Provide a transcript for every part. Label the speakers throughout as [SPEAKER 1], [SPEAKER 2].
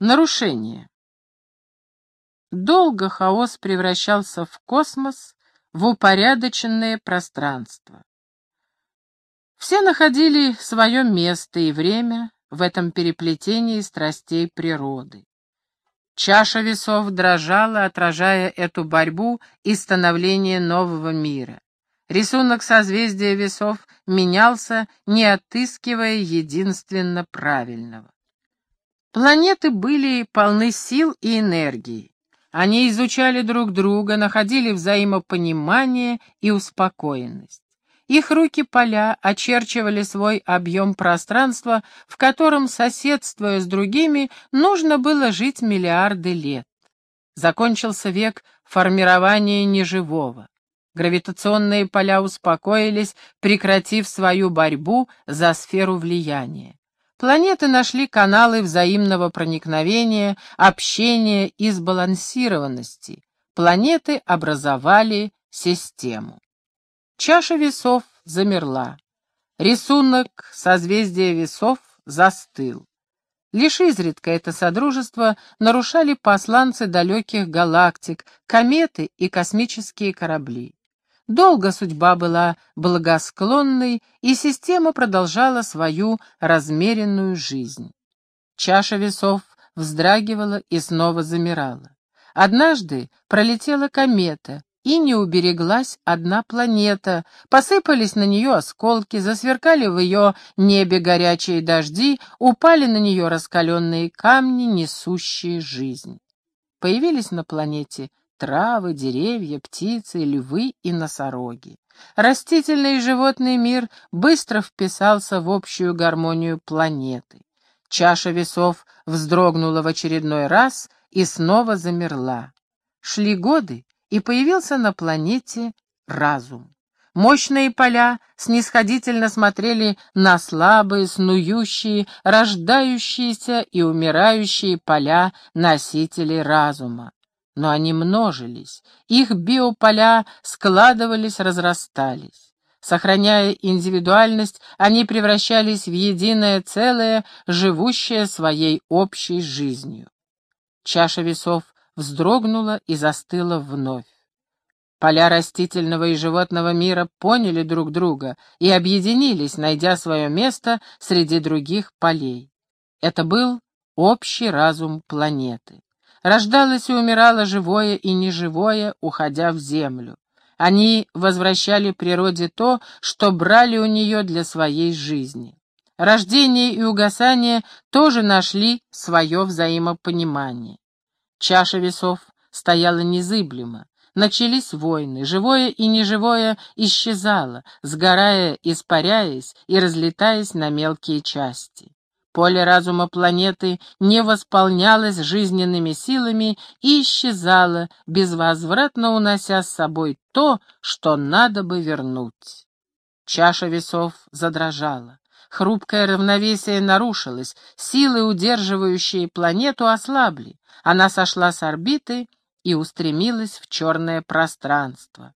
[SPEAKER 1] Нарушение. Долго хаос превращался в космос, в упорядоченное пространство. Все находили свое место и время в этом переплетении страстей природы. Чаша весов дрожала, отражая эту борьбу и становление нового мира. Рисунок созвездия весов менялся, не отыскивая единственно правильного. Планеты были полны сил и энергии. Они изучали друг друга, находили взаимопонимание и успокоенность. Их руки-поля очерчивали свой объем пространства, в котором, соседствуя с другими, нужно было жить миллиарды лет. Закончился век формирования неживого. Гравитационные поля успокоились, прекратив свою борьбу за сферу влияния. Планеты нашли каналы взаимного проникновения, общения и сбалансированности. Планеты образовали систему. Чаша весов замерла. Рисунок созвездия весов застыл. Лишь изредка это содружество нарушали посланцы далеких галактик, кометы и космические корабли. Долго судьба была благосклонной, и система продолжала свою размеренную жизнь. Чаша весов вздрагивала и снова замирала. Однажды пролетела комета, и не убереглась одна планета. Посыпались на нее осколки, засверкали в ее небе горячие дожди, упали на нее раскаленные камни, несущие жизнь. Появились на планете травы, деревья, птицы, львы и носороги. Растительный и животный мир быстро вписался в общую гармонию планеты. Чаша весов вздрогнула в очередной раз и снова замерла. Шли годы, и появился на планете разум. Мощные поля снисходительно смотрели на слабые, снующие, рождающиеся и умирающие поля носителей разума но они множились, их биополя складывались, разрастались. Сохраняя индивидуальность, они превращались в единое целое, живущее своей общей жизнью. Чаша весов вздрогнула и застыла вновь. Поля растительного и животного мира поняли друг друга и объединились, найдя свое место среди других полей. Это был общий разум планеты. Рождалось и умирало живое и неживое, уходя в землю. Они возвращали природе то, что брали у нее для своей жизни. Рождение и угасание тоже нашли свое взаимопонимание. Чаша весов стояла незыблемо. Начались войны, живое и неживое исчезало, сгорая, испаряясь и разлетаясь на мелкие части. Поле разума планеты не восполнялось жизненными силами и исчезало, безвозвратно унося с собой то, что надо бы вернуть. Чаша весов задрожала. Хрупкое равновесие нарушилось, силы, удерживающие планету, ослабли. Она сошла с орбиты и устремилась в черное пространство.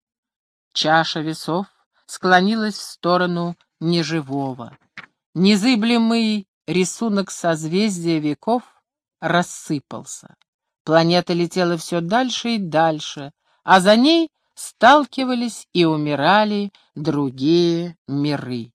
[SPEAKER 1] Чаша весов склонилась в сторону неживого. Незыблемый рисунок созвездия веков рассыпался. Планета летела все дальше и дальше, а за ней сталкивались и умирали другие миры.